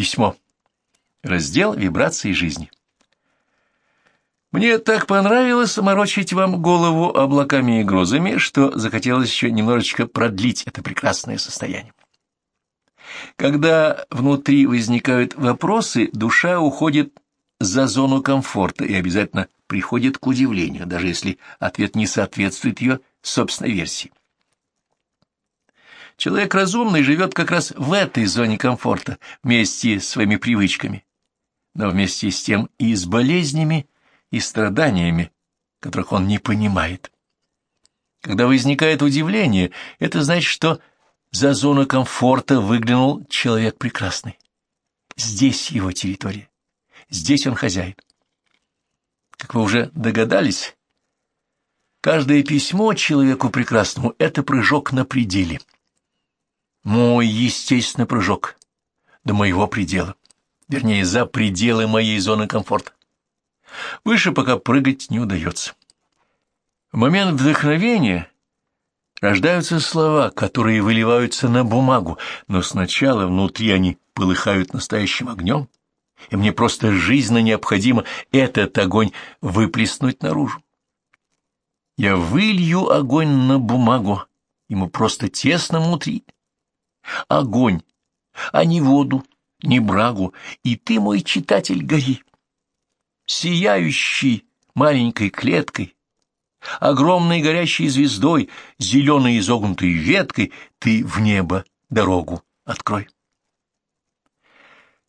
Письмо. Раздел «Вибрации жизни». Мне так понравилось морочить вам голову облаками и грозами, что захотелось еще немножечко продлить это прекрасное состояние. Когда внутри возникают вопросы, душа уходит за зону комфорта и обязательно приходит к удивлению, даже если ответ не соответствует ее собственной версии. Человек разумный живет как раз в этой зоне комфорта вместе с своими привычками, но вместе с тем и с болезнями и страданиями, которых он не понимает. Когда возникает удивление, это значит, что за зону комфорта выглянул человек прекрасный. Здесь его территория, здесь он хозяин. Как вы уже догадались, каждое письмо человеку прекрасному — это прыжок на пределе. Мой естественный прыжок до моего предела, вернее, за пределы моей зоны комфорта. Выше пока прыгать не удается. В момент вдохновения рождаются слова, которые выливаются на бумагу, но сначала внутри они полыхают настоящим огнем, и мне просто жизненно необходимо этот огонь выплеснуть наружу. Я вылью огонь на бумагу, ему просто тесно внутри. Огонь, а не воду, не брагу, и ты, мой читатель, гори сияющей маленькой клеткой, огромной горящей звездой, зеленой изогнутой веткой, ты в небо дорогу открой.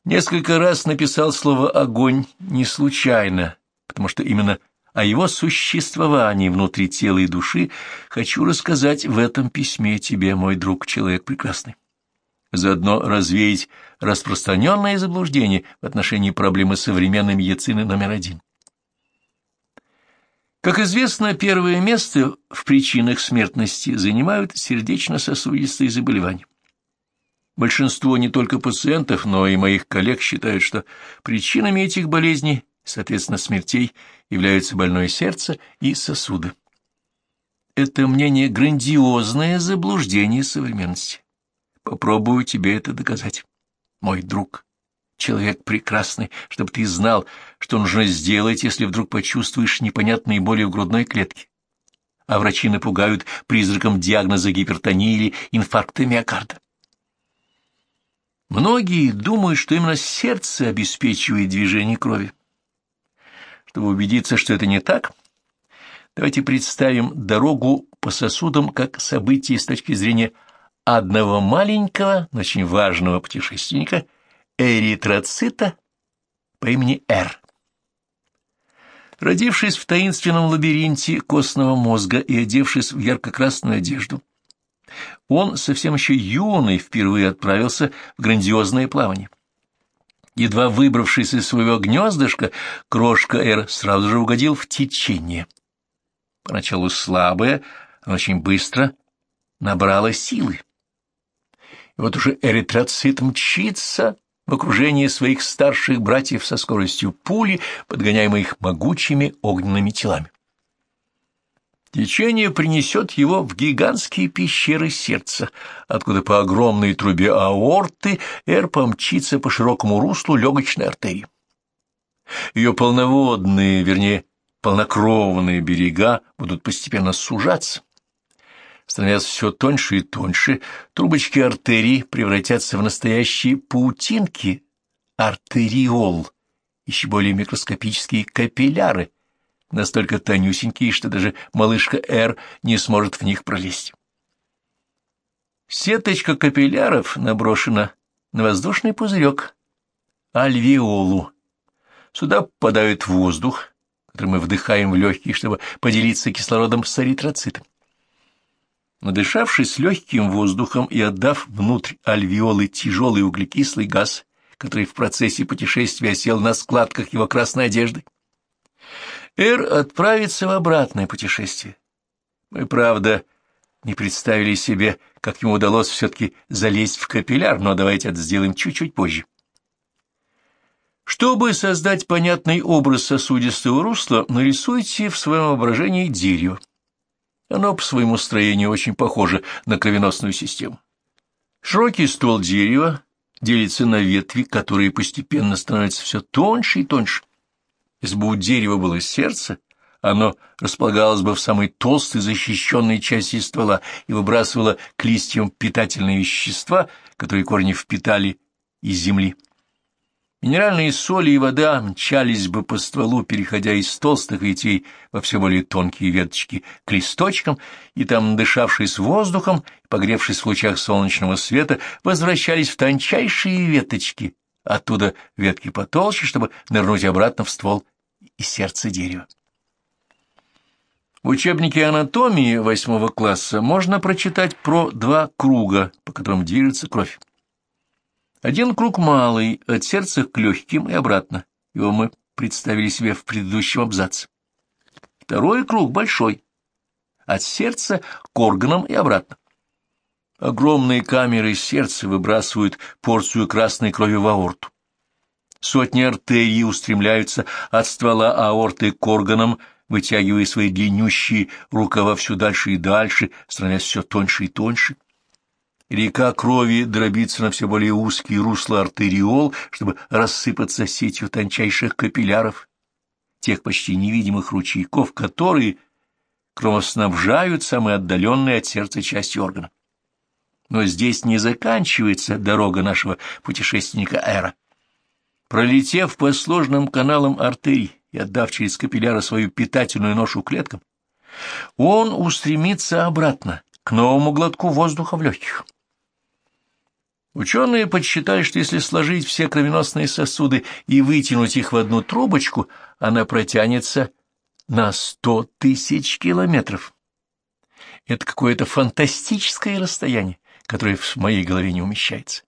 Несколько раз написал слово «огонь» не случайно, потому что именно о его существовании внутри тела и души хочу рассказать в этом письме тебе, мой друг, человек прекрасный заодно развеять распространенное заблуждение в отношении проблемы современной медицины номер один. Как известно, первое место в причинах смертности занимают сердечно-сосудистые заболевания. Большинство не только пациентов, но и моих коллег считают, что причинами этих болезней, соответственно, смертей, являются больное сердце и сосуды. Это мнение грандиозное заблуждение современности. Попробую тебе это доказать, мой друг. Человек прекрасный, чтобы ты знал, что нужно сделать, если вдруг почувствуешь непонятные боли в грудной клетке. А врачи напугают призраком диагноза гипертонии или инфаркта миокарда. Многие думают, что именно сердце обеспечивает движение крови. Чтобы убедиться, что это не так, давайте представим дорогу по сосудам как событие с точки зрения одного маленького, но очень важного путешественника, эритроцита по имени Р. Родившись в таинственном лабиринте костного мозга и одевшись в ярко-красную одежду, он совсем еще юный впервые отправился в грандиозное плавание. Едва выбравшись из своего гнездышка, крошка Р сразу же угодил в течение. Поначалу слабое, но очень быстро набрало силы. И вот уже эритроцит мчится в окружении своих старших братьев со скоростью пули, подгоняемой их могучими огненными телами. Течение принесет его в гигантские пещеры сердца, откуда по огромной трубе аорты Эр помчится по широкому руслу легочной артерии. Ее полноводные, вернее, полнокровные берега будут постепенно сужаться, становясь все тоньше и тоньше, трубочки артерий превратятся в настоящие паутинки, артериол, еще более микроскопические капилляры, настолько тонюсенькие, что даже малышка Р не сможет в них пролезть. Сеточка капилляров наброшена на воздушный пузырек, альвеолу. Сюда попадает воздух, который мы вдыхаем в легкие, чтобы поделиться кислородом с эритроцитом. Надышавшись легким воздухом и отдав внутрь альвеолы тяжелый углекислый газ, который в процессе путешествия сел на складках его красной одежды, Эр отправится в обратное путешествие. Мы, правда, не представили себе, как ему удалось все-таки залезть в капилляр, но давайте это сделаем чуть-чуть позже. Чтобы создать понятный образ сосудистого русла, нарисуйте в своем воображении дерево. Оно по своему строению очень похоже на кровеносную систему. Широкий ствол дерева, делится на ветви, которые постепенно становятся все тоньше и тоньше. Если бы у дерева было сердце, оно располагалось бы в самой толстой защищенной части ствола и выбрасывало к листьям питательные вещества, которые корни впитали из земли. Минеральные соли и вода мчались бы по стволу, переходя из толстых ветвей во все более тонкие веточки к листочкам, и там, дышавшись воздухом, погревшись в лучах солнечного света, возвращались в тончайшие веточки, оттуда ветки потолще, чтобы нырнуть обратно в ствол и сердце дерева. В учебнике анатомии восьмого класса можно прочитать про два круга, по которым движется кровь. Один круг малый, от сердца к легким и обратно. Его мы представили себе в предыдущем абзаце. Второй круг большой, от сердца к органам и обратно. Огромные камеры сердца выбрасывают порцию красной крови в аорту. Сотни артерий устремляются от ствола аорты к органам, вытягивая свои длиннющие рукава все дальше и дальше, становясь все тоньше и тоньше. Река крови дробится на все более узкие русла артериол, чтобы рассыпаться сетью тончайших капилляров, тех почти невидимых ручейков, которые кровоснабжают самые отдаленные от сердца части органа. Но здесь не заканчивается дорога нашего путешественника Эра. Пролетев по сложным каналам артерий и отдав через капилляры свою питательную ношу клеткам, он устремится обратно к новому глотку воздуха в легких. Ученые подсчитали, что если сложить все кровеносные сосуды и вытянуть их в одну трубочку, она протянется на сто тысяч километров. Это какое-то фантастическое расстояние, которое в моей голове не умещается.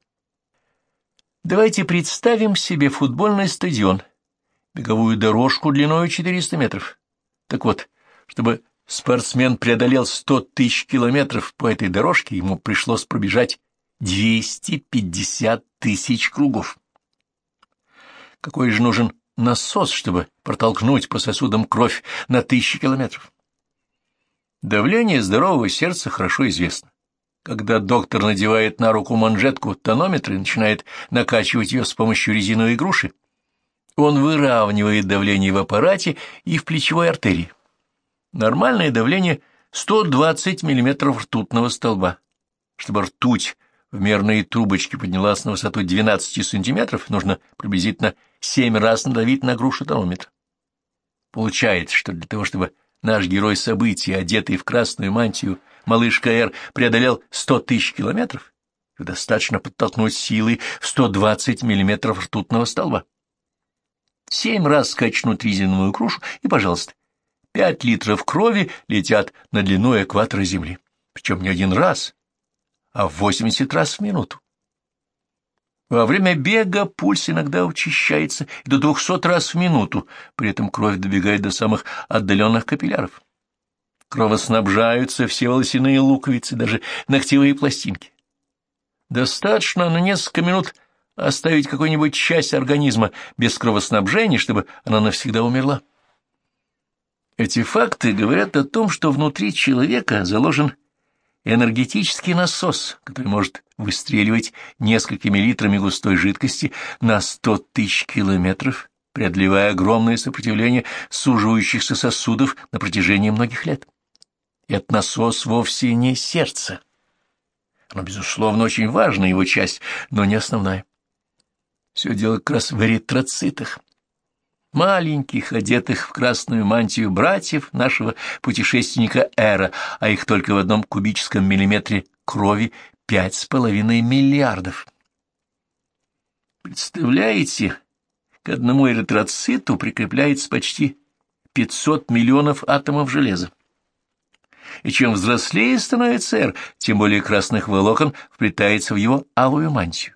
Давайте представим себе футбольный стадион, беговую дорожку длиной 400 метров. Так вот, чтобы спортсмен преодолел 100 тысяч километров по этой дорожке, ему пришлось пробежать 250 тысяч кругов. Какой же нужен насос, чтобы протолкнуть по сосудам кровь на тысячи километров? Давление здорового сердца хорошо известно. Когда доктор надевает на руку манжетку тонометра и начинает накачивать ее с помощью резиновой груши, он выравнивает давление в аппарате и в плечевой артерии. Нормальное давление 120 мм ртутного столба. Чтобы ртуть в мерные трубочки поднялась на высоту 12 сантиметров, нужно приблизительно 7 раз надавить на грушу тонометра. Получается, что для того, чтобы наш герой событий, одетый в красную мантию, малыш КР, преодолел 100 тысяч километров, достаточно подтолкнуть силой в 120 миллиметров ртутного столба. Семь раз скачнуть резиновую грушу, и, пожалуйста, пять литров крови летят на длину экватора Земли. Причем не один раз, а в 80 раз в минуту. Во время бега пульс иногда учащается и до 200 раз в минуту, при этом кровь добегает до самых отдаленных капилляров. Кровоснабжаются все волосяные луковицы, даже ногтевые пластинки. Достаточно на несколько минут оставить какую-нибудь часть организма без кровоснабжения, чтобы она навсегда умерла. Эти факты говорят о том, что внутри человека заложен энергетический насос, который может выстреливать несколькими литрами густой жидкости на сто тысяч километров, преодолевая огромное сопротивление суживающихся сосудов на протяжении многих лет. Этот насос вовсе не сердце. Оно, безусловно, очень важная его часть, но не основная. Все дело как раз в эритроцитах маленьких, одетых в красную мантию братьев нашего путешественника Эра, а их только в одном кубическом миллиметре крови пять с половиной миллиардов. Представляете, к одному эритроциту прикрепляется почти 500 миллионов атомов железа. И чем взрослее становится Эр, тем более красных волокон вплетается в его алую мантию.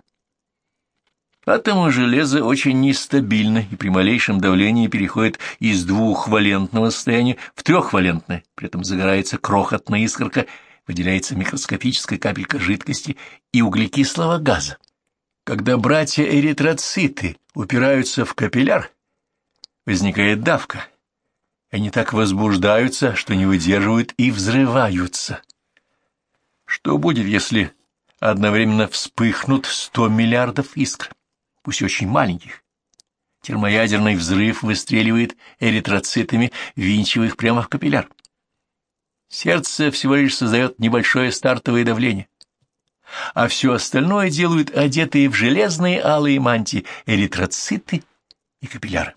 Атомы железа очень нестабильны и при малейшем давлении переходят из двухвалентного состояния в трехвалентное, при этом загорается крохотная искорка, выделяется микроскопическая капелька жидкости и углекислого газа. Когда братья-эритроциты упираются в капилляр, возникает давка. Они так возбуждаются, что не выдерживают и взрываются. Что будет, если одновременно вспыхнут сто миллиардов искр, пусть очень маленьких. Термоядерный взрыв выстреливает эритроцитами, винчивая их прямо в капилляр. Сердце всего лишь создает небольшое стартовое давление, а все остальное делают одетые в железные алые мантии эритроциты и капилляры.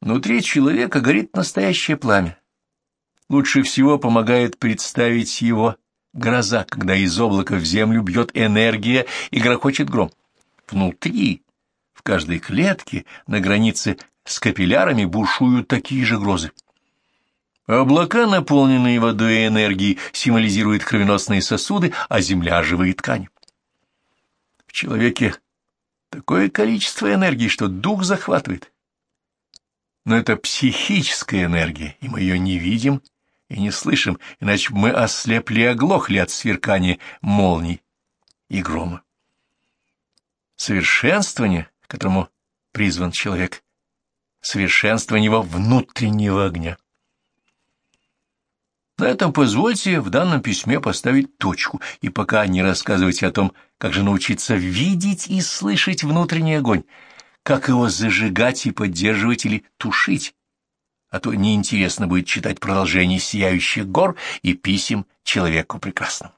Внутри человека горит настоящее пламя. Лучше всего помогает представить его гроза, когда из облака в землю бьет энергия и грохочет гром. Внутри, в каждой клетке, на границе с капиллярами бушуют такие же грозы. Облака, наполненные водой и энергией, символизируют кровеносные сосуды, а земля — живые ткани. В человеке такое количество энергии, что дух захватывает. Но это психическая энергия, и мы ее не видим и не слышим, иначе мы ослепли и оглохли от сверкания молний и грома. Совершенствование, которому призван человек, совершенствование его внутреннего огня. На этом позвольте в данном письме поставить точку, и пока не рассказывайте о том, как же научиться видеть и слышать внутренний огонь, как его зажигать и поддерживать или тушить, а то неинтересно будет читать продолжение «Сияющих гор» и писем человеку прекрасному.